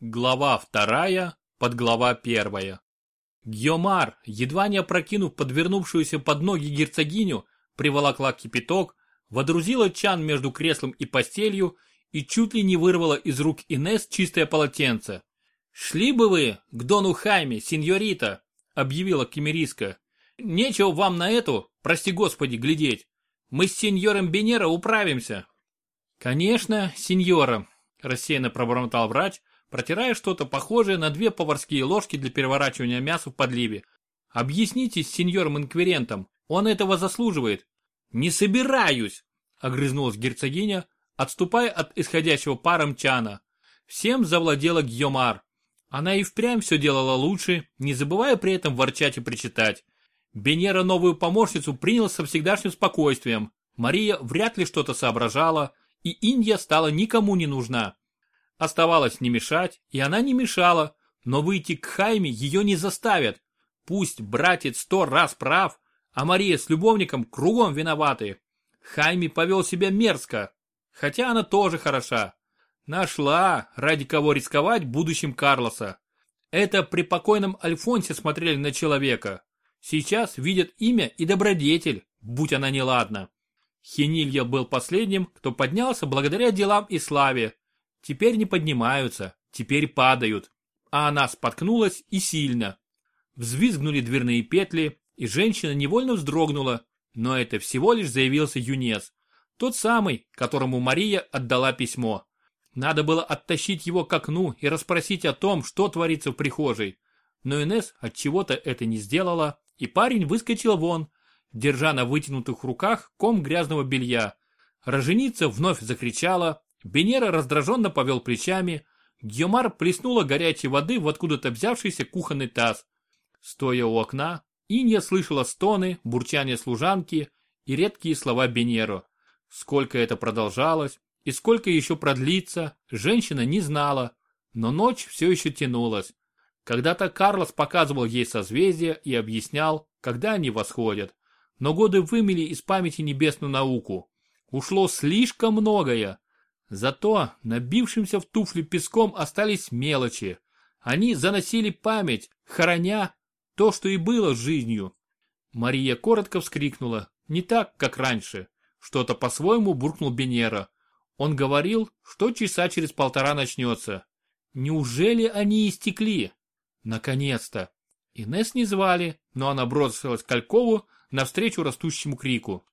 Глава вторая, подглава первая. Гьомар, едва не опрокинув подвернувшуюся под ноги герцогиню, приволокла кипяток, водрузила чан между креслом и постелью и чуть ли не вырвала из рук Инес чистое полотенце. «Шли бы вы к Дону Хайме, сеньорита!» — объявила Кемериска. «Нечего вам на эту, прости господи, глядеть. Мы с сеньором Бенера управимся». «Конечно, сеньора», — рассеянно пробормотал врач, протирая что-то похожее на две поварские ложки для переворачивания мяса в подливе. «Объяснитесь с сеньором-инквирентом, он этого заслуживает». «Не собираюсь!» — огрызнулась герцогиня, отступая от исходящего паром чана. Всем завладела Гьомар. Она и впрямь все делала лучше, не забывая при этом ворчать и причитать. Бенера новую помощницу принял со всегдашним спокойствием. Мария вряд ли что-то соображала, и Индия стала никому не нужна. Оставалось не мешать, и она не мешала, но выйти к Хайме ее не заставят. Пусть братец сто раз прав, а Мария с любовником кругом виноваты. Хайми повел себя мерзко, хотя она тоже хороша. Нашла, ради кого рисковать будущим Карлоса. Это при покойном Альфонсе смотрели на человека. Сейчас видят имя и добродетель, будь она неладна. Хенилья был последним, кто поднялся благодаря делам и славе, Теперь не поднимаются, теперь падают. А она споткнулась и сильно. Взвизгнули дверные петли, и женщина невольно вздрогнула, но это всего лишь заявился Юнес. Тот самый, которому Мария отдала письмо. Надо было оттащить его к окну и расспросить о том, что творится в прихожей. Но Инес от чего-то это не сделала, и парень выскочил вон, держа на вытянутых руках ком грязного белья. Роженица вновь закричала, Бенера раздраженно повел плечами. Гьомар плеснула горячей воды в откуда-то взявшийся кухонный таз. Стоя у окна, Инья слышала стоны, бурчание служанки и редкие слова Бенеро. Сколько это продолжалось и сколько еще продлится, женщина не знала, но ночь все еще тянулась. Когда-то Карлос показывал ей созвездия и объяснял, когда они восходят. Но годы вымели из памяти небесную науку. Ушло слишком многое. Зато набившимся в туфли песком остались мелочи. Они заносили память, хороня то, что и было жизнью. Мария коротко вскрикнула, не так, как раньше. Что-то по-своему буркнул Бенера. Он говорил, что часа через полтора начнется. Неужели они истекли? Наконец-то. Инесс не звали, но она бросилась к Алькову навстречу растущему крику.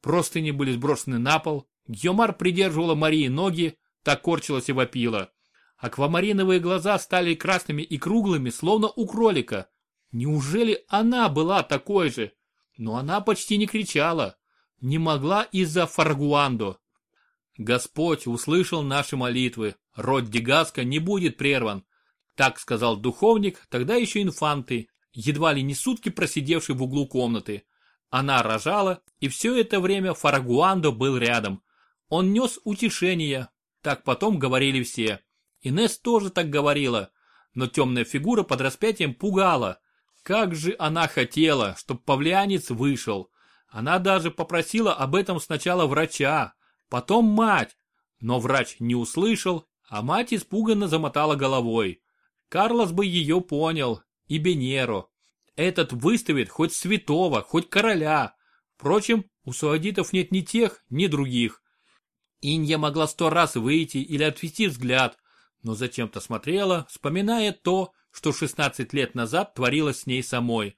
Простыни были сброшены на пол, Гьомар придерживала Марии ноги, так корчилась и вопила. Аквамариновые глаза стали красными и круглыми, словно у кролика. Неужели она была такой же? Но она почти не кричала. Не могла из-за Фаргуандо. Господь услышал наши молитвы. Род Дегаска не будет прерван. Так сказал духовник, тогда еще инфанты, едва ли не сутки просидевший в углу комнаты. Она рожала, и все это время Фарагуандо был рядом. Он нес утешение, так потом говорили все. Инес тоже так говорила, но темная фигура под распятием пугала. Как же она хотела, чтобы павлианец вышел. Она даже попросила об этом сначала врача, потом мать. Но врач не услышал, а мать испуганно замотала головой. Карлос бы ее понял, и Бенеро. Этот выставит хоть святого, хоть короля. Впрочем, у саудитов нет ни тех, ни других. Инья могла сто раз выйти или отвести взгляд, но зачем-то смотрела, вспоминая то, что 16 лет назад творилось с ней самой.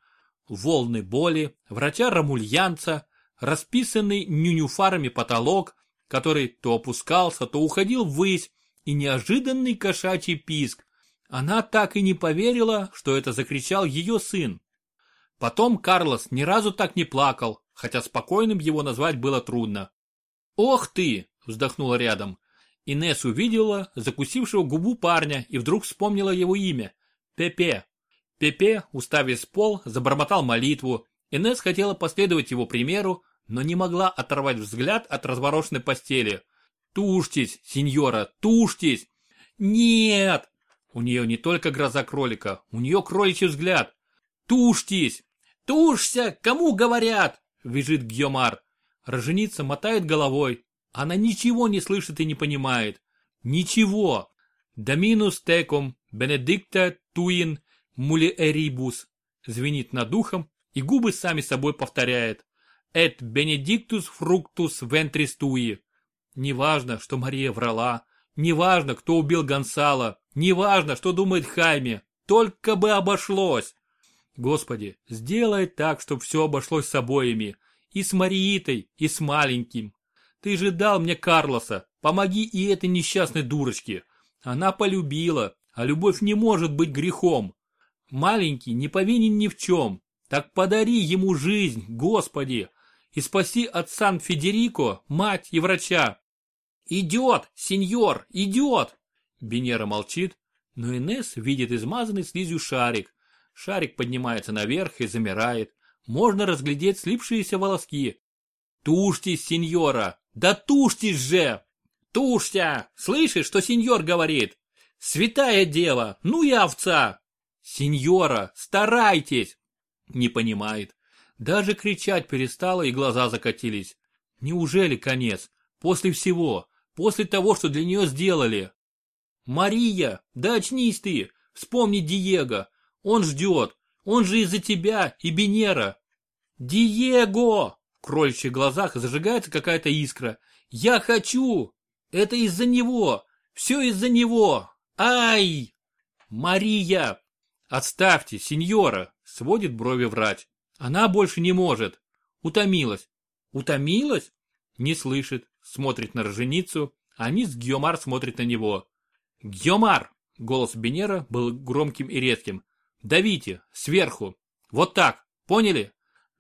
Волны боли, врача-рамульянца, расписанный нюнюфарами потолок, который то опускался, то уходил ввысь, и неожиданный кошачий писк. Она так и не поверила, что это закричал ее сын. Потом Карлос ни разу так не плакал, хотя спокойным его назвать было трудно. «Ох ты!» Вздохнула рядом. Инесс увидела закусившего губу парня и вдруг вспомнила его имя. Пепе. Пепе, уставив пол, забормотал молитву. Инесс хотела последовать его примеру, но не могла оторвать взгляд от разворошенной постели. «Тушьтесь, сеньора, тушьтесь!» «Нет!» У нее не только гроза кролика, у нее кроличий взгляд. «Тушьтесь!» «Тушься! Кому говорят?» – визжит Гьомар. Роженица мотает головой, она ничего не слышит и не понимает. Ничего. Доминус теком, бенедикта туин мулиэрибус. Звенит над ухом, и губы сами собой повторяет. Эт бенедиктус фруктус вентрис туи. Неважно, что Мария врала, неважно, кто убил Гонсала, неважно, что думает Хайме, только бы обошлось. Господи, сделай так, чтобы все обошлось с обоими, и с Мариитой, и с маленьким. Ты же дал мне Карлоса, помоги и этой несчастной дурочке. Она полюбила, а любовь не может быть грехом. Маленький не повинен ни в чем, так подари ему жизнь, Господи, и спаси от Сан-Федерико, мать и врача. Идет, сеньор, идет! Бенера молчит, но Инес видит измазанный слизью шарик. Шарик поднимается наверх и замирает. Можно разглядеть слипшиеся волоски. Тушьтесь, сеньора! Да тушьтесь же! Тушься! Слышишь, что сеньор говорит? Святая дева, ну и овца! Сеньора, старайтесь! Не понимает. Даже кричать перестала и глаза закатились. Неужели конец? После всего, после того, что для нее сделали. Мария, да очнись ты, вспомни Диего. Он ждет, он же из-за тебя и Бенера. Диего! В кроличьих глазах зажигается какая-то искра. Я хочу! Это из-за него! Все из-за него! Ай! Мария! Отставьте, сеньора! Сводит брови врач. Она больше не может. Утомилась. Утомилась? Не слышит, смотрит на роженицу, а мисс Гьомар смотрит на него. Гьомар! Голос Бенера был громким и резким. Давите, сверху. Вот так, поняли?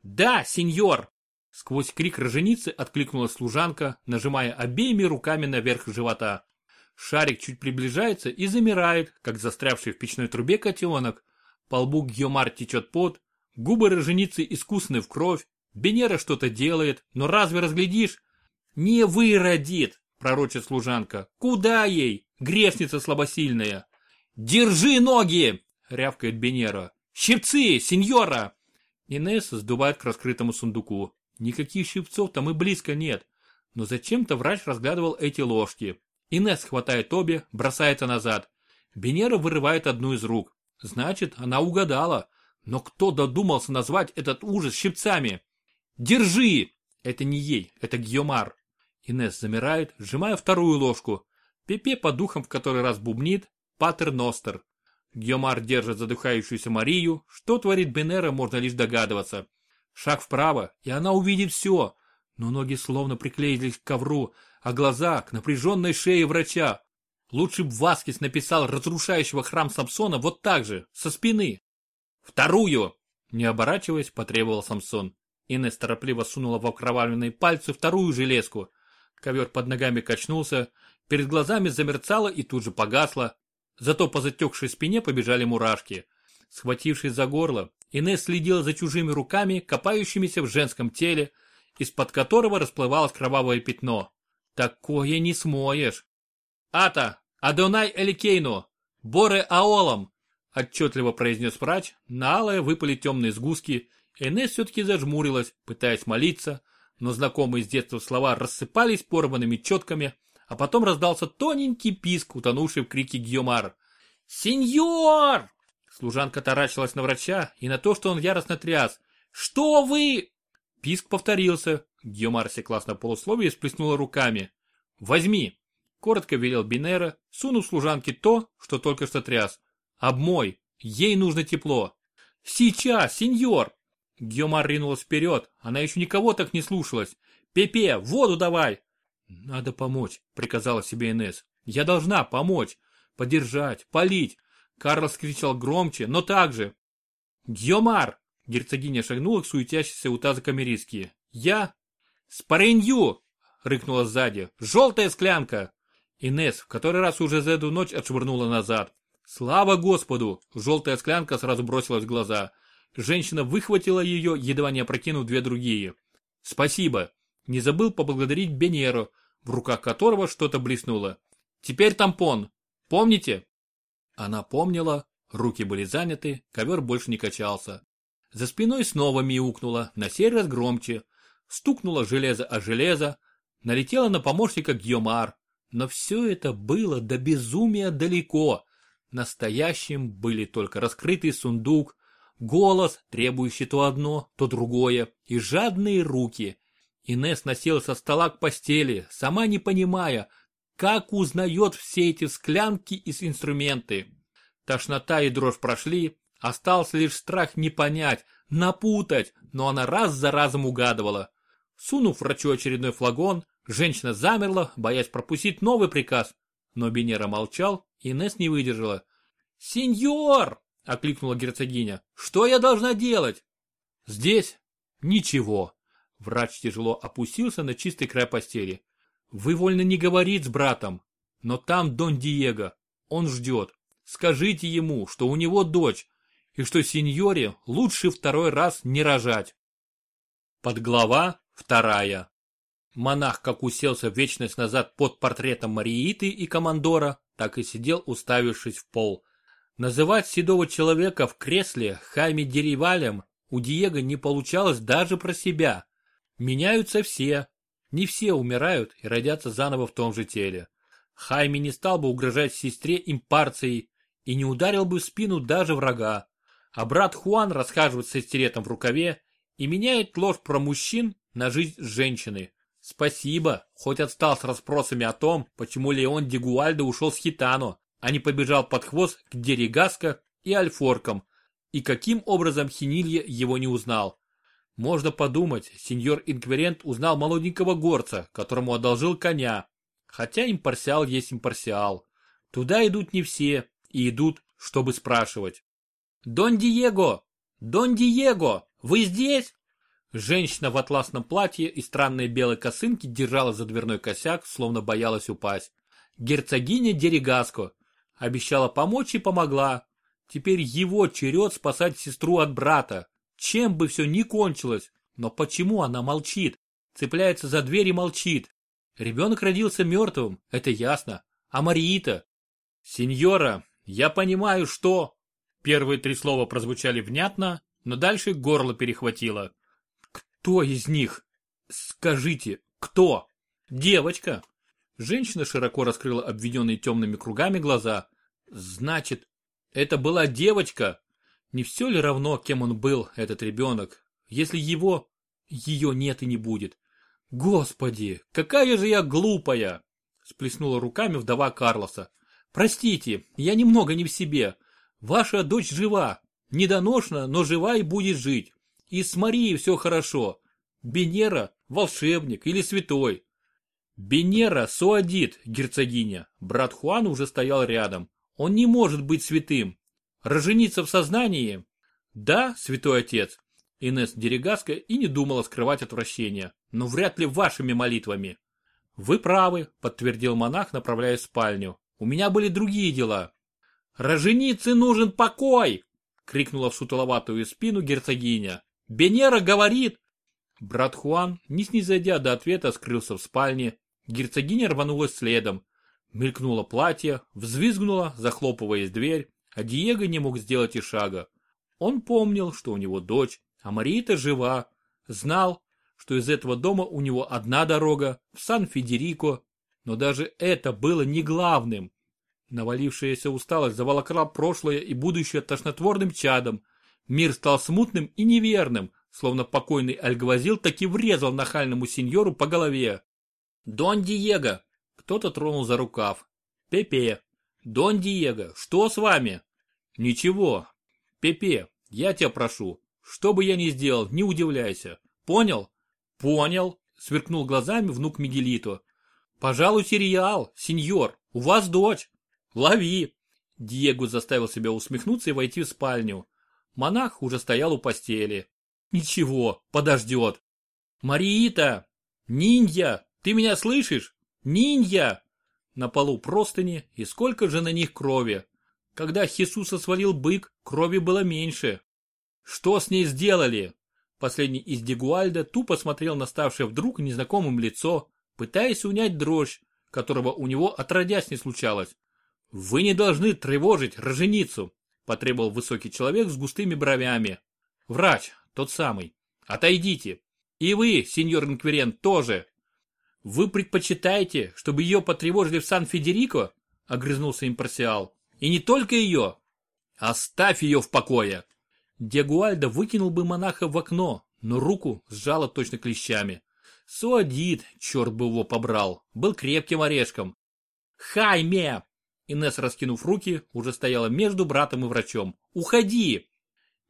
Да, сеньор! Сквозь крик роженицы откликнулась служанка, нажимая обеими руками наверх живота. Шарик чуть приближается и замирает, как застрявший в печной трубе котенок. По лбу Гьомар течет пот, Губы роженицы искусны в кровь, Бенера что-то делает, но разве разглядишь? Не выродит, пророчит служанка. Куда ей? Грешница слабосильная. Держи ноги, рявкает Бенера. Щипцы, сеньора! Инесса сдувает к раскрытому сундуку. Никаких щипцов там и близко нет. Но зачем-то врач разглядывал эти ложки. Инесс хватает обе, бросается назад. Бенера вырывает одну из рук. Значит, она угадала. Но кто додумался назвать этот ужас щипцами? Держи! Это не ей, это Гьомар. Инес замирает, сжимая вторую ложку. Пепе по духам в который раз бубнит «Патер Ностер». Гьомар держит задыхающуюся Марию. Что творит Бенера, можно лишь догадываться. Шаг вправо, и она увидит все. Но ноги словно приклеились к ковру, а глаза к напряженной шее врача. Лучше б Васкис написал разрушающего храм Самсона вот так же, со спины. «Вторую!» Не оборачиваясь, потребовал Самсон. Инесс торопливо сунула в окровавленные пальцы вторую железку. Ковер под ногами качнулся, перед глазами замерцало и тут же погасло. Зато по затекшей спине побежали мурашки. Схватившись за горло, Инесс следила за чужими руками, копающимися в женском теле, из-под которого расплывалось кровавое пятно. Такое не смоешь. «Ата! Адонай Эликейну! Боре Аолом!» отчетливо произнес врач, на алое выпали темные сгустки. Энесс все-таки зажмурилась, пытаясь молиться, но знакомые с детства слова рассыпались порванными четками, а потом раздался тоненький писк, утонувший в крике Гьомар. «Сеньор!» Служанка таращилась на врача и на то, что он яростно тряс. «Что вы?» Писк повторился. Гьомар секлась на полусловие и сплеснула руками. «Возьми!» Коротко велел Бинера, сунув служанке то, что только что тряс. Обмой, ей нужно тепло. Сейчас, сеньор! Геомар ринулась вперед, она еще никого так не слушалась. Пепе, воду давай! Надо помочь, приказала себе Инесс. Я должна помочь, подержать, полить. Карлос кричал громче, но так же. Геомар! Герцогиня шагнула к суетящейся у таза камеристки. Я? Спаренью! рыкнула сзади. Желтая склянка! Инесс в который раз уже за эту ночь отшвырнула назад. Слава Господу! Желтая склянка сразу бросилась в глаза. Женщина выхватила ее, едва не опрокинув две другие. Спасибо. Не забыл поблагодарить Бенеру, в руках которого что-то блеснуло. Теперь тампон. Помните? Она помнила, руки были заняты, ковер больше не качался. За спиной снова мяукнула, на сей раз громче. Стукнуло железо о железо, налетела на помощника Гьомар. Но все это было до безумия далеко. Настоящим были только раскрытый сундук, голос, требующий то одно, то другое, и жадные руки. Инесс носила со стола к постели, сама не понимая, как узнает все эти склянки и инструменты. Тошнота и дрожь прошли, остался лишь страх не понять, напутать, но она раз за разом угадывала. Сунув врачу очередной флакон, женщина замерла, боясь пропустить новый приказ. Но Бенера молчал, и Несс не выдержала. «Сеньор!» — окликнула герцогиня. «Что я должна делать?» «Здесь? Ничего». Врач тяжело опустился на чистый край постели. «Вы вольны не говорить с братом, но там Дон Диего. Он ждет. Скажите ему, что у него дочь, и что сеньоре лучше второй раз не рожать». Подглава вторая. Монах как уселся вечность назад под портретом Марииты и командора, так и сидел, уставившись в пол. Называть седого человека в кресле Хайме Деревалем у Диего не получалось даже про себя. Меняются все. Не все умирают и родятся заново в том же теле. Хайме не стал бы угрожать сестре импарцией и не ударил бы в спину даже врага. А брат Хуан расхаживает с истеретом в рукаве и меняет ложь про мужчин на жизнь женщины. Спасибо, хоть отстал с расспросами о том, почему Леон Дегуальдо ушел с Хитано а не побежал под хвост к Дерегаско и Альфоркам, и каким образом Хинилья его не узнал. Можно подумать, сеньор Инкверент узнал молоденького горца, которому одолжил коня. Хотя импарсиал есть импарсиал. Туда идут не все, и идут, чтобы спрашивать. «Дон Диего! Дон Диего! Вы здесь?» Женщина в атласном платье и странной белой косынке держала за дверной косяк, словно боялась упасть. Герцогиня Дерегаско, Обещала помочь и помогла. Теперь его черед спасать сестру от брата. Чем бы все ни кончилось. Но почему она молчит? Цепляется за дверь и молчит. Ребенок родился мертвым, это ясно. А Мариита? Сеньора, я понимаю, что... Первые три слова прозвучали внятно, но дальше горло перехватило. Кто из них? Скажите, кто? Девочка. Женщина широко раскрыла обведенные темными кругами глаза. Значит, это была девочка? Не все ли равно, кем он был, этот ребенок? Если его, ее нет и не будет. Господи, какая же я глупая! Сплеснула руками вдова Карлоса. Простите, я немного не в себе. Ваша дочь жива. Недоношна, но жива и будет жить. И с Марией все хорошо. Бенера – волшебник или святой. Бенера суадит, герцогиня. Брат Хуан уже стоял рядом. Он не может быть святым. Рожениться в сознании? Да, святой отец. Инесс Дерегаска и не думала скрывать отвращение, но вряд ли вашими молитвами. Вы правы, подтвердил монах, направляясь в спальню. У меня были другие дела. Роженице нужен покой! крикнула в сутуловатую спину герцогиня. Бенера говорит! Брат Хуан, не снизойдя до ответа, скрылся в спальне. Герцогиня рванулась следом. Мелькнуло платье, взвизгнуло, захлопываясь дверь, а Диего не мог сделать и шага. Он помнил, что у него дочь, а Марита жива, знал, что из этого дома у него одна дорога, в Сан-Федерико, но даже это было не главным. Навалившаяся усталость заволокла прошлое и будущее тошнотворным чадом. Мир стал смутным и неверным, словно покойный Альгвазил таки врезал нахальному сеньору по голове. «Дон Диего, кто-то тронул за рукав. Пепе. Дон Диего, что с вами? Ничего. Пепе, я тебя прошу. Что бы я ни сделал, не удивляйся. Понял? Понял. Сверкнул глазами внук Мигелито. Пожалуй, сериал, сеньор. У вас дочь. Лови. Диего заставил себя усмехнуться и войти в спальню. Монах уже стоял у постели. Ничего, подождет. Мариита! Ниндья! Ты меня слышишь? Нинья! На полу простыни и сколько же на них крови. Когда Хисуса свалил бык, крови было меньше. Что с ней сделали? Последний из Дегуальда тупо смотрел на ставшее вдруг незнакомым лицо, пытаясь унять дрожь, которого у него отродясь не случалось. «Вы не должны тревожить роженицу», – потребовал высокий человек с густыми бровями. «Врач, тот самый. Отойдите. И вы, сеньор Инквирент, тоже. Вы предпочитаете, чтобы ее потревожили в Сан-Федерико? Огрызнулся импарсиал. И не только ее. Оставь ее в покое. Дегуальда выкинул бы монаха в окно, но руку сжала точно клещами. Суадит, черт бы его побрал, был крепким орешком. Хайме! Инесс, раскинув руки, уже стояла между братом и врачом. Уходи!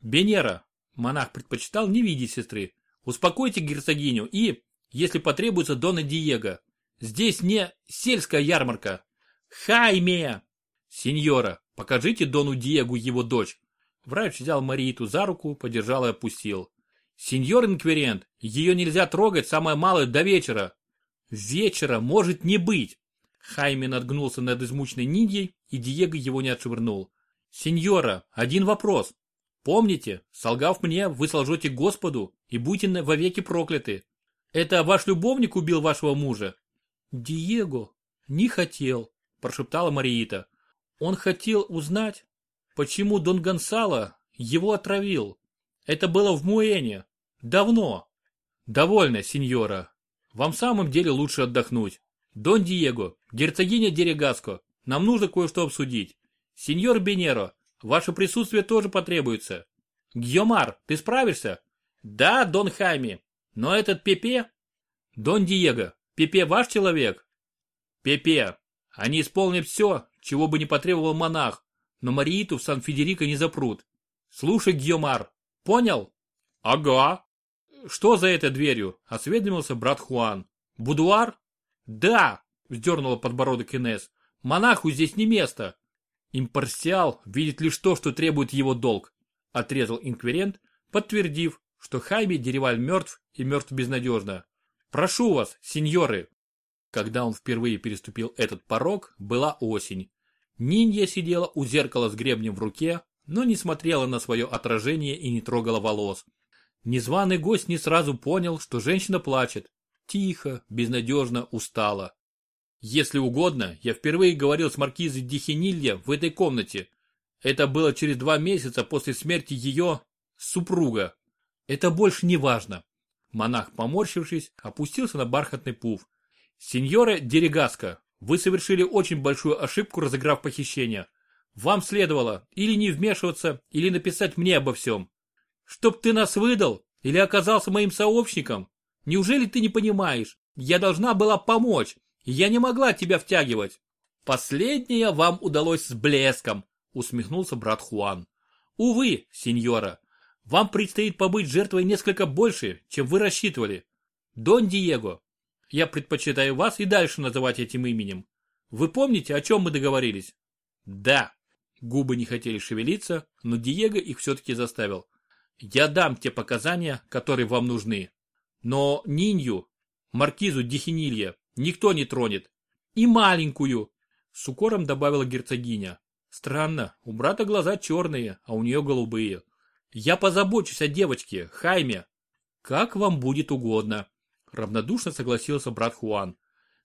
Бенера, монах предпочитал не видеть сестры. Успокойте герцогиню и, если потребуется, Дона Диего. Здесь не сельская ярмарка. Хайме! Сеньора, покажите Дону Диего его дочь. Врач взял Марииту за руку, подержал и опустил. Сеньор инквирент, ее нельзя трогать самое малое до вечера. Вечера может не быть. Хайме надгнулся над измученной Ниндьей, и Диего его не отшвырнул. Сеньора, один вопрос. Помните, солгав мне, вы солжете Господу и будете вовеки прокляты. Это ваш любовник убил вашего мужа? Диего не хотел, прошептала Мариита. Он хотел узнать, почему Дон Гонсало его отравил. Это было в Муэне. Давно. Довольно, сеньора. Вам в самом деле лучше отдохнуть. Дон Диего, герцогиня Дерегаско, нам нужно кое-что обсудить. Сеньор Бенеро, ваше присутствие тоже потребуется. Гьомар, ты справишься? Да, Дон Хайми. Но этот Пепе... Дон Диего, Пепе ваш человек? Пепе, они исполнят все, чего бы не потребовал монах, но Марииту в Сан-Федерико не запрут. Слушай, Гьомар, понял? Ага. Что за этой дверью? Осведомился брат Хуан. Будуар? Да, вздернула подбородок Инес. Монаху здесь не место. Импарсиал видит лишь то, что требует его долг, отрезал инквирент, подтвердив, что Хайме Дереваль мертв и мертв безнадежно. Прошу вас, сеньоры. Когда он впервые переступил этот порог, была осень. Нинья сидела у зеркала с гребнем в руке, но не смотрела на свое отражение и не трогала волос. Незваный гость не сразу понял, что женщина плачет. Тихо, безнадежно, устала. Если угодно, я впервые говорил с маркизой Дихенилья в этой комнате. Это было через два месяца после смерти ее супруга. Это больше не важно. Монах, поморщившись, опустился на бархатный пуф. Сеньора Дерегаска, вы совершили очень большую ошибку, разыграв похищение. Вам следовало или не вмешиваться, или написать мне обо всем. Чтоб ты нас выдал, или оказался моим сообщником? Неужели ты не понимаешь? Я должна была помочь, и я не могла тебя втягивать. Последнее вам удалось с блеском, усмехнулся брат Хуан. Увы, сеньора, вам предстоит побыть жертвой несколько больше, чем вы рассчитывали. Дон Диего, я предпочитаю вас и дальше называть этим именем. Вы помните, о чем мы договорились? Да. Губы не хотели шевелиться, но Диего их все-таки заставил. Я дам те показания, которые вам нужны. Но Нинью, маркизу Дихинилья, никто не тронет. И маленькую, с укором добавила герцогиня. Странно, у брата глаза черные, а у нее голубые. Я позабочусь о девочке, Хайме. Как вам будет угодно. Равнодушно согласился брат Хуан.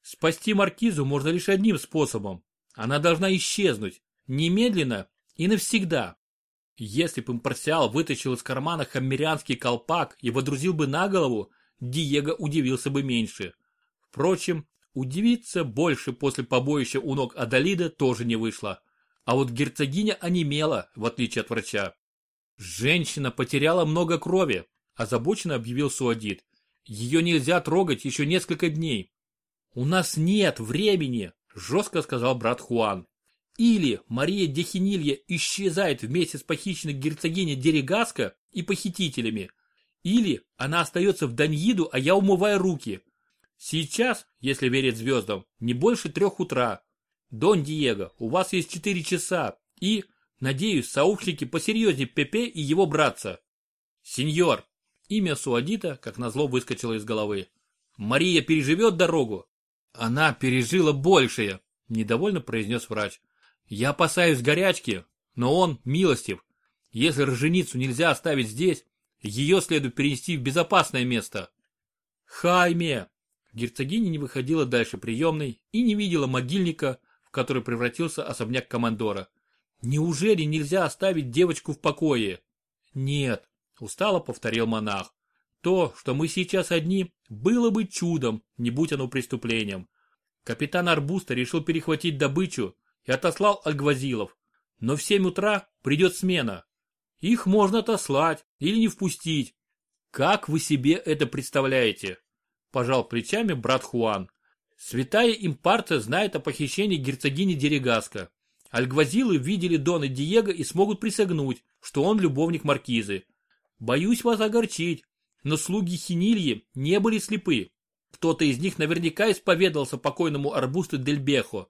Спасти маркизу можно лишь одним способом. Она должна исчезнуть. Немедленно и навсегда. Если бы импарсиал вытащил из кармана хаммерианский колпак и водрузил бы на голову, Диего удивился бы меньше. Впрочем, удивиться больше после побоища у ног Адалида тоже не вышло. А вот герцогиня онемела, в отличие от врача. Женщина потеряла много крови, озабоченно объявил Суадит. Ее нельзя трогать еще несколько дней. У нас нет времени, жестко сказал брат Хуан. Или Мария Дехинилья исчезает вместе с похищенной герцогиней Дерегаска и похитителями. Или она остается в Даньиду, а я умываю руки. Сейчас, если верить звездам, не больше трех утра. Дон Диего, у вас есть четыре часа. И, надеюсь, сообщники посерьезнее Пепе и его братца. Сеньор, Имя Суадита, как назло, выскочило из головы. «Мария переживет дорогу?» «Она пережила большее», – недовольно произнес врач. «Я опасаюсь горячки, но он милостив. Если роженицу нельзя оставить здесь, ее следует перенести в безопасное место». «Хайме!» Герцогиня не выходила дальше приемной и не видела могильника, в который превратился особняк командора. «Неужели нельзя оставить девочку в покое?» «Нет, Устало повторил монах. То, что мы сейчас одни, было бы чудом, не будь оно преступлением. Капитан Арбуста решил перехватить добычу и отослал Альгвазилов. Но в 7 утра придет смена. Их можно отослать или не впустить. Как вы себе это представляете? Пожал плечами брат Хуан. Святая импарта знает о похищении герцогини Дерегаска. Альгвазилы видели Дона Диего и смогут присягнуть, что он любовник маркизы. Боюсь вас огорчить, но слуги Хинильи не были слепы. Кто-то из них наверняка исповедался покойному Арбусту Дельбехо.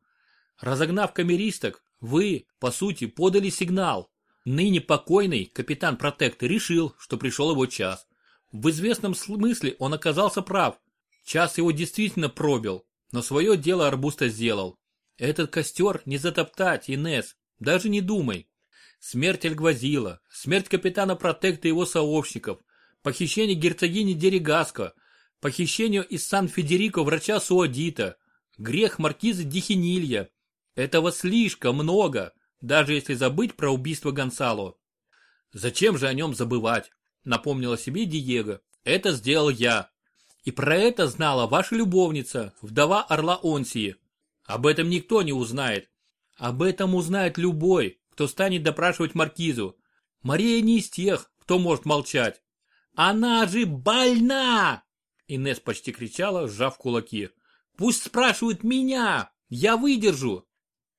Разогнав камеристок, вы, по сути, подали сигнал. Ныне покойный капитан Протекта решил, что пришел его час. В известном смысле он оказался прав. Час его действительно пробил, но свое дело Арбуста сделал. Этот костер не затоптать, Инес, даже не думай. Смерть Альгвазила, смерть капитана Протекта и его сообщников, похищение герцогини Дерегаско, похищение из Сан-Федерико врача Суадита, грех маркизы Дихинилья. Этого слишком много, даже если забыть про убийство Гонсало. Зачем же о нем забывать? Напомнила себе Диего. Это сделал я. И про это знала ваша любовница, вдова Орла Онсии. Об этом никто не узнает. Об этом узнает любой, кто станет допрашивать Маркизу. Мария не из тех, кто может молчать. Она же больна! Инес почти кричала, сжав кулаки. Пусть спрашивают меня! Я выдержу!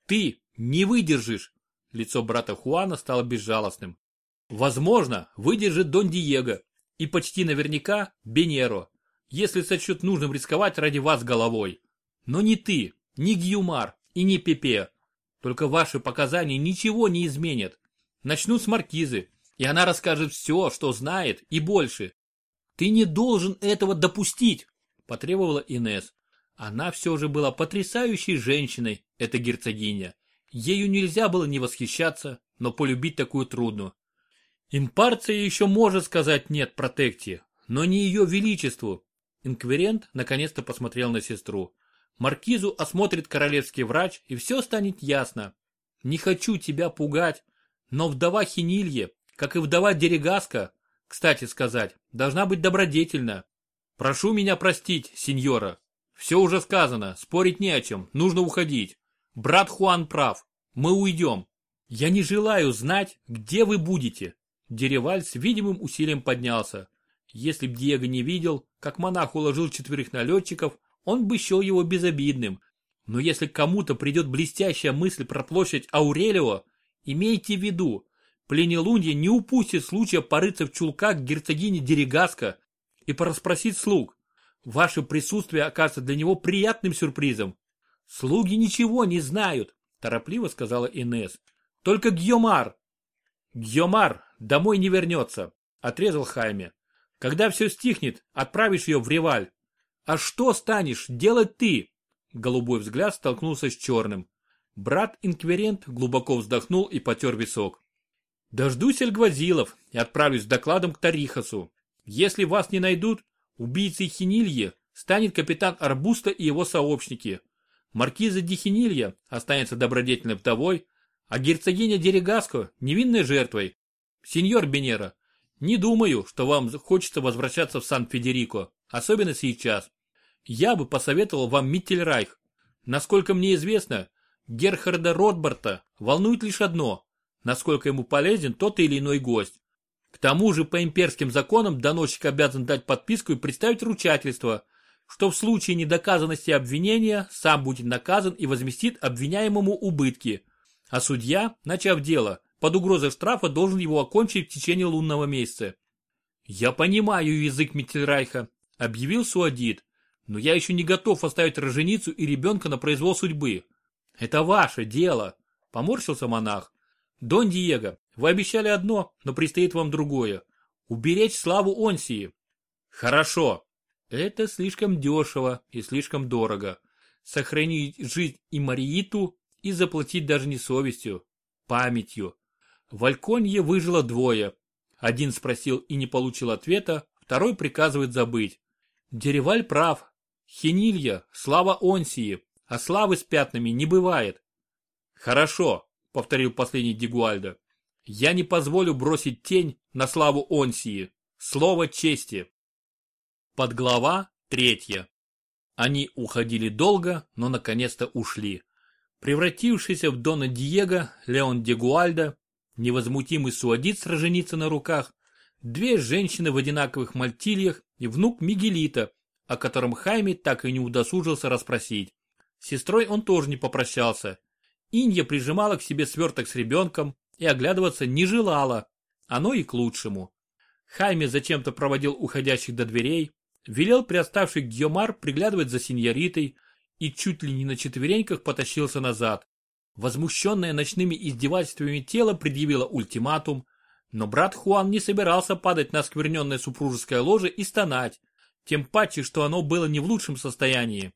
Ты не выдержишь! Лицо брата Хуана стало безжалостным. Возможно, выдержит Дон Диего и почти наверняка Бенеро, если сочет нужным рисковать ради вас головой. Но не ты, не Гьюмар и не Пепе. Только ваши показания ничего не изменят. Начну с Маркизы, и она расскажет все, что знает, и больше. Ты не должен этого допустить, потребовала Инес. Она все же была потрясающей женщиной, эта герцогиня. Ею нельзя было не восхищаться, но полюбить такую трудно. Импарция еще может сказать нет протекте, но не ее величеству. Инквирент наконец-то посмотрел на сестру. Маркизу осмотрит королевский врач, и все станет ясно. Не хочу тебя пугать, но вдова Хинилье, как и вдова Дерегаска, кстати сказать, должна быть добродетельна. Прошу меня простить, сеньора. Все уже сказано, спорить не о чем, нужно уходить. Брат Хуан прав, мы уйдем. Я не желаю знать, где вы будете. Дереваль с видимым усилием поднялся. Если б Диего не видел, как монах уложил четверых налетчиков, он бы счел его безобидным. Но если кому-то придет блестящая мысль про площадь Аурелио, имейте в виду, Пленелунья не упустит случая порыться в чулках герцогини Дерегаска и порасспросить слуг. Ваше присутствие окажется для него приятным сюрпризом. Слуги ничего не знают, торопливо сказала Инес. Только Гьомар. Гьомар домой не вернется, отрезал Хайме. Когда все стихнет, отправишь ее в Реваль. А что станешь делать ты? Голубой взгляд столкнулся с черным. Брат-инквирент глубоко вздохнул и потер висок. Дождусь Эльгвазилов и отправлюсь с докладом к Тарихасу. Если вас не найдут, убийцей Хинилье станет капитан Арбуста и его сообщники. Маркиза Дихинилья останется добродетельной вдовой, а герцогиня Дерегаско невинной жертвой. Сеньор Бенера, не думаю, что вам хочется возвращаться в Сан-Федерико, особенно сейчас. Я бы посоветовал вам Миттельрайх. Насколько мне известно, Герхарда Ротбарта волнует лишь одно – насколько ему полезен тот или иной гость. К тому же по имперским законам доносчик обязан дать подписку и представить ручательство, что в случае недоказанности обвинения сам будет наказан и возместит обвиняемому убытки, а судья, начав дело, под угрозой штрафа должен его окончить в течение лунного месяца. «Я понимаю язык Миттельрайха», – объявил Суадит. Но я еще не готов оставить роженицу и ребенка на произвол судьбы. Это ваше дело, поморщился монах. Дон Диего, вы обещали одно, но предстоит вам другое. Уберечь славу Онсии. Хорошо. Это слишком дешево и слишком дорого. Сохранить жизнь и Марииту и заплатить даже не совестью, памятью. В Альконье выжило двое. Один спросил и не получил ответа, второй приказывает забыть. Дереваль прав, Хинилья, слава Онсии, а славы с пятнами не бывает. Хорошо, повторил последний Дигуальдо. Я не позволю бросить тень на славу Онсии. Слово чести. Подглава третья. Они уходили долго, но наконец-то ушли. Превратившийся в Дона Диего Леон Дегуальдо, невозмутимый суадит с роженицей на руках, две женщины в одинаковых мальтильях и внук Мигелита, о котором Хайме так и не удосужился расспросить. С сестрой он тоже не попрощался. Инья прижимала к себе сверток с ребенком и оглядываться не желала. Оно и к лучшему. Хайме зачем-то проводил уходящих до дверей, велел приоставший Гьомар приглядывать за сеньоритой и чуть ли не на четвереньках потащился назад. Возмущенное ночными издевательствами тело предъявило ультиматум, но брат Хуан не собирался падать на скверненное супружеское ложе и стонать, тем паче, что оно было не в лучшем состоянии.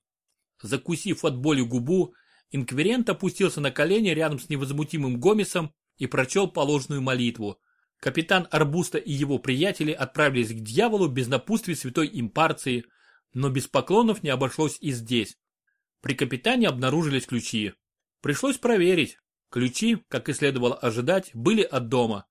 Закусив от боли губу, инквирент опустился на колени рядом с невозмутимым Гомесом и прочел положенную молитву. Капитан Арбуста и его приятели отправились к дьяволу без напутствий святой импарции, но без поклонов не обошлось и здесь. При капитане обнаружились ключи. Пришлось проверить. Ключи, как и следовало ожидать, были от дома.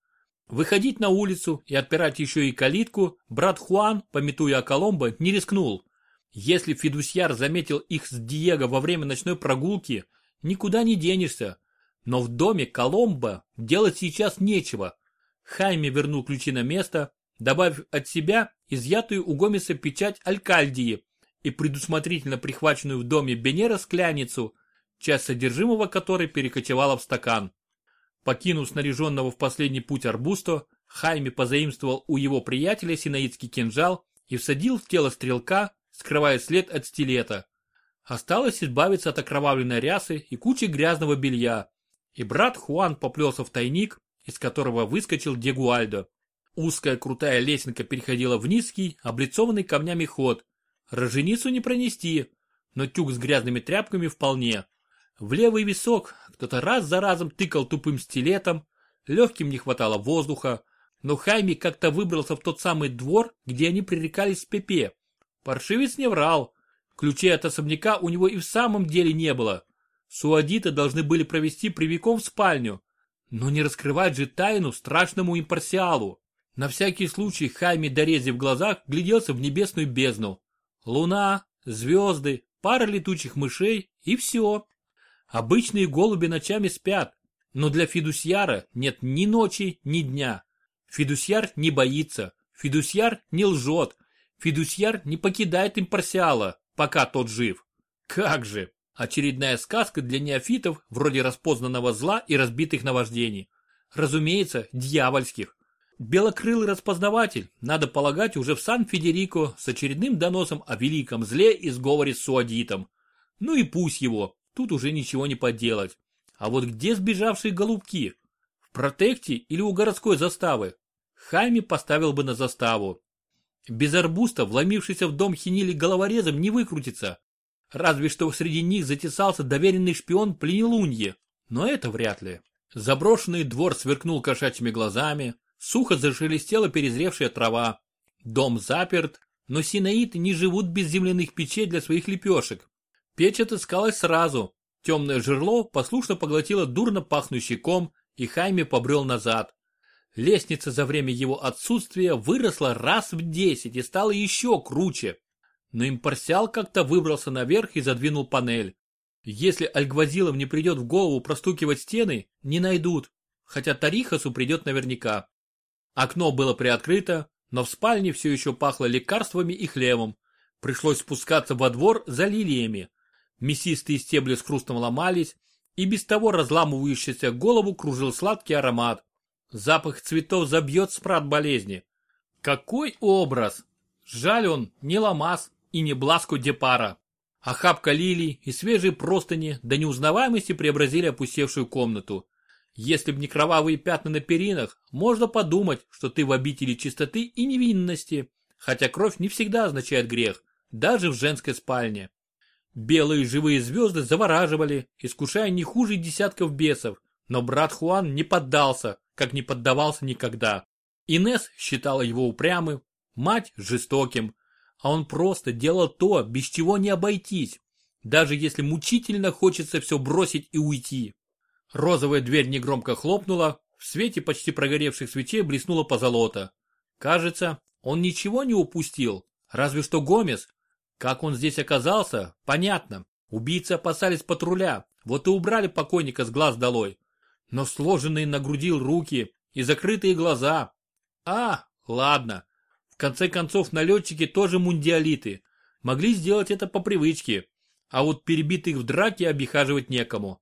Выходить на улицу и отпирать еще и калитку брат Хуан, пометуя о Коломбо, не рискнул. Если Фидусьяр заметил их с Диего во время ночной прогулки, никуда не денешься. Но в доме Коломбо делать сейчас нечего. Хайме вернул ключи на место, добавив от себя изъятую у Гомеса печать Алькальдии и предусмотрительно прихваченную в доме Бенера скляницу, часть содержимого которой перекочевала в стакан. Покинув снаряженного в последний путь арбусто, Хайме позаимствовал у его приятеля синаитский кинжал и всадил в тело стрелка, скрывая след от стилета. Осталось избавиться от окровавленной рясы и кучи грязного белья, и брат Хуан поплелся в тайник, из которого выскочил Дегуальдо. Узкая крутая лесенка переходила в низкий, облицованный камнями ход. Роженицу не пронести, но тюк с грязными тряпками вполне. В левый висок кто-то раз за разом тыкал тупым стилетом, легким не хватало воздуха, но Хайми как-то выбрался в тот самый двор, где они пререкались с Пепе. Паршивец не врал. Ключей от особняка у него и в самом деле не было. Суадиты должны были провести прямиком в спальню. Но не раскрывать же тайну страшному импарсиалу. На всякий случай Хайми, дорезив глазах, гляделся в небесную бездну. Луна, звезды, пара летучих мышей и все. Обычные голуби ночами спят, но для Фидусьяра нет ни ночи, ни дня. Фидусьяр не боится, Фидусьяр не лжет, Фидусьяр не покидает импарсиала, пока тот жив. Как же! Очередная сказка для неофитов вроде распознанного зла и разбитых наваждений. Разумеется, дьявольских. Белокрылый распознаватель, надо полагать, уже в Сан-Федерико с очередным доносом о великом зле и сговоре с Суадитом. Ну и пусть его, тут уже ничего не поделать. А вот где сбежавшие голубки? В протекте или у городской заставы? Хайми поставил бы на заставу. Без арбуста, вломившийся в дом хинили головорезом, не выкрутится. Разве что среди них затесался доверенный шпион Пленелунье, но это вряд ли. Заброшенный двор сверкнул кошачьими глазами, сухо зашелестела перезревшая трава. Дом заперт, но синаиты не живут без земляных печей для своих лепешек. Печь отыскалась сразу. Темное жерло послушно поглотило дурно пахнущий ком, и Хайме побрел назад. Лестница за время его отсутствия выросла раз в десять и стала еще круче. Но импарсиал как-то выбрался наверх и задвинул панель. Если Альгвазилам не придет в голову простукивать стены, не найдут, хотя Тарихасу придет наверняка. Окно было приоткрыто, но в спальне все еще пахло лекарствами и хлебом. Пришлось спускаться во двор за лилиями. Мясистые стебли с хрустом ломались, и без того разламывающийся голову кружил сладкий аромат. Запах цветов забьет спрат болезни. Какой образ! Жаль он не ламаз и не бласку депара. Охапка лилий и свежие простыни до неузнаваемости преобразили опустевшую комнату. Если б не кровавые пятна на перинах, можно подумать, что ты в обители чистоты и невинности, хотя кровь не всегда означает грех, даже в женской спальне. Белые живые звезды завораживали, искушая не хуже десятков бесов, но брат Хуан не поддался, как не поддавался никогда. Инес считала его упрямым, мать жестоким, а он просто делал то, без чего не обойтись, даже если мучительно хочется все бросить и уйти. Розовая дверь негромко хлопнула, в свете почти прогоревших свечей блеснула позолота. Кажется, он ничего не упустил, Разве что Гомес. Как он здесь оказался, понятно. Убийцы опасались патруля, вот и убрали покойника с глаз долой. Но сложенные на груди руки и закрытые глаза. А, ладно. В конце концов, налетчики тоже мундиалиты. Могли сделать это по привычке. А вот перебитых в драке обихаживать некому.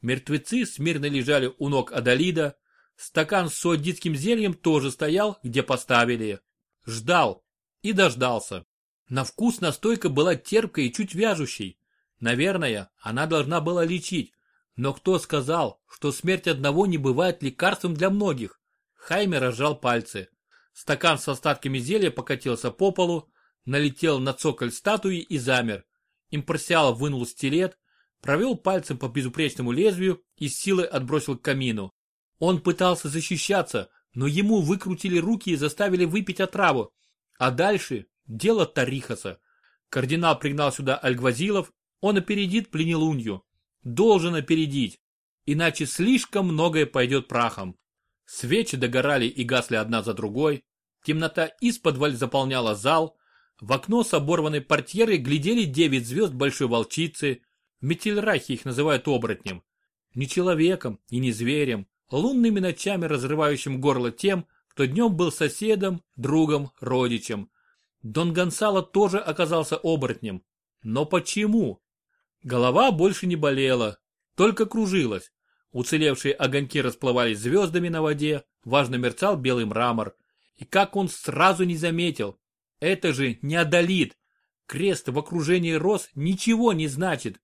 Мертвецы смирно лежали у ног Адалида. Стакан с суадитским зельем тоже стоял, где поставили. Ждал. И дождался. На вкус настойка была терпкой и чуть вяжущей. Наверное, она должна была лечить. Но кто сказал, что смерть одного не бывает лекарством для многих? Хайме разжал пальцы. Стакан с остатками зелья покатился по полу, налетел на цоколь статуи и замер. Импарсиал вынул стилет, провел пальцем по безупречному лезвию и с силой отбросил к камину. Он пытался защищаться, но ему выкрутили руки и заставили выпить отраву. А дальше дело Тарихаса. Кардинал пригнал сюда Альгвазилов, он опередит пленелунью. Должен опередить, иначе слишком многое пойдет прахом. Свечи догорали и гасли одна за другой, темнота из-под заполняла зал, в окно с оборванной портьерой глядели девять звезд большой волчицы, в Метельрахе их называют оборотнем. Не человеком и не зверем, лунными ночами разрывающим горло тем, кто днем был соседом, другом, родичем. Дон Гонсало тоже оказался оборотнем. Но почему? Голова больше не болела, только кружилась. Уцелевшие огоньки расплывались звездами на воде, важно мерцал белый мрамор. И как он сразу не заметил, это же не одолит. Крест в окружении роз ничего не значит.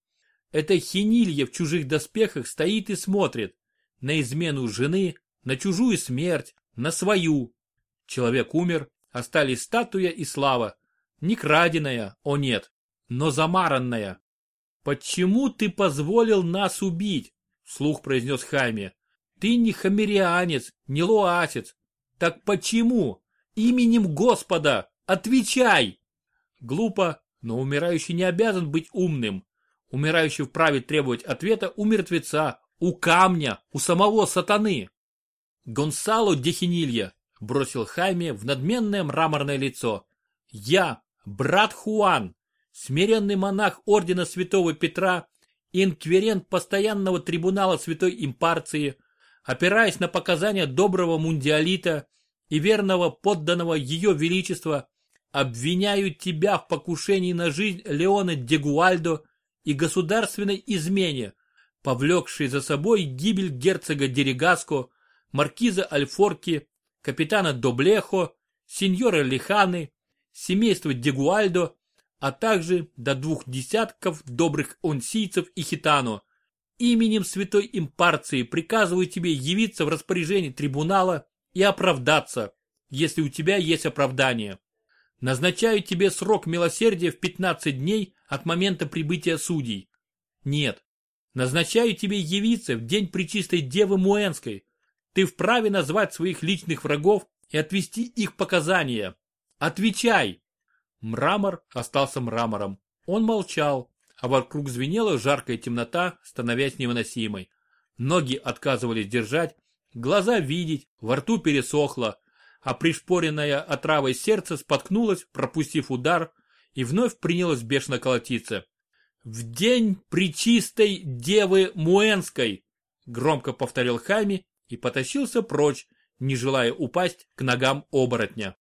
Это хинилья в чужих доспехах стоит и смотрит. На измену жены, на чужую смерть, на свою. Человек умер, остались статуя и слава. Не краденая, о нет, но замаранная. «Почему ты позволил нас убить?» — слух произнес Хайме. «Ты не хамерианец, не луасец. Так почему? Именем Господа! Отвечай!» Глупо, но умирающий не обязан быть умным. Умирающий вправе требовать ответа у мертвеца, у камня, у самого сатаны. Гонсало Дехинилья бросил Хайме в надменное мраморное лицо. «Я, брат Хуан, смиренный монах ордена святого Петра, инквирент постоянного трибунала святой импарции, опираясь на показания доброго мундиалита и верного подданного ее величества, обвиняю тебя в покушении на жизнь Леона Дегуальдо и государственной измене, повлекшей за собой гибель герцога Дерегаско, маркиза Альфорки, капитана Доблехо, сеньора Лиханы, семейства Дегуальдо а также до двух десятков добрых онсийцев и хитану. Именем святой импарции приказываю тебе явиться в распоряжение трибунала и оправдаться, если у тебя есть оправдание. Назначаю тебе срок милосердия в 15 дней от момента прибытия судей. Нет. Назначаю тебе явиться в день Пречистой Девы Муэнской. Ты вправе назвать своих личных врагов и отвести их показания. Отвечай! Мрамор остался мрамором. Он молчал, а вокруг звенела жаркая темнота, становясь невыносимой. Ноги отказывались держать, глаза видеть, во рту пересохло, а пришпоренное отравой сердце споткнулось, пропустив удар, и вновь принялось бешено колотиться. «В день причистой девы Муэнской!» громко повторил Хайми и потащился прочь, не желая упасть к ногам оборотня.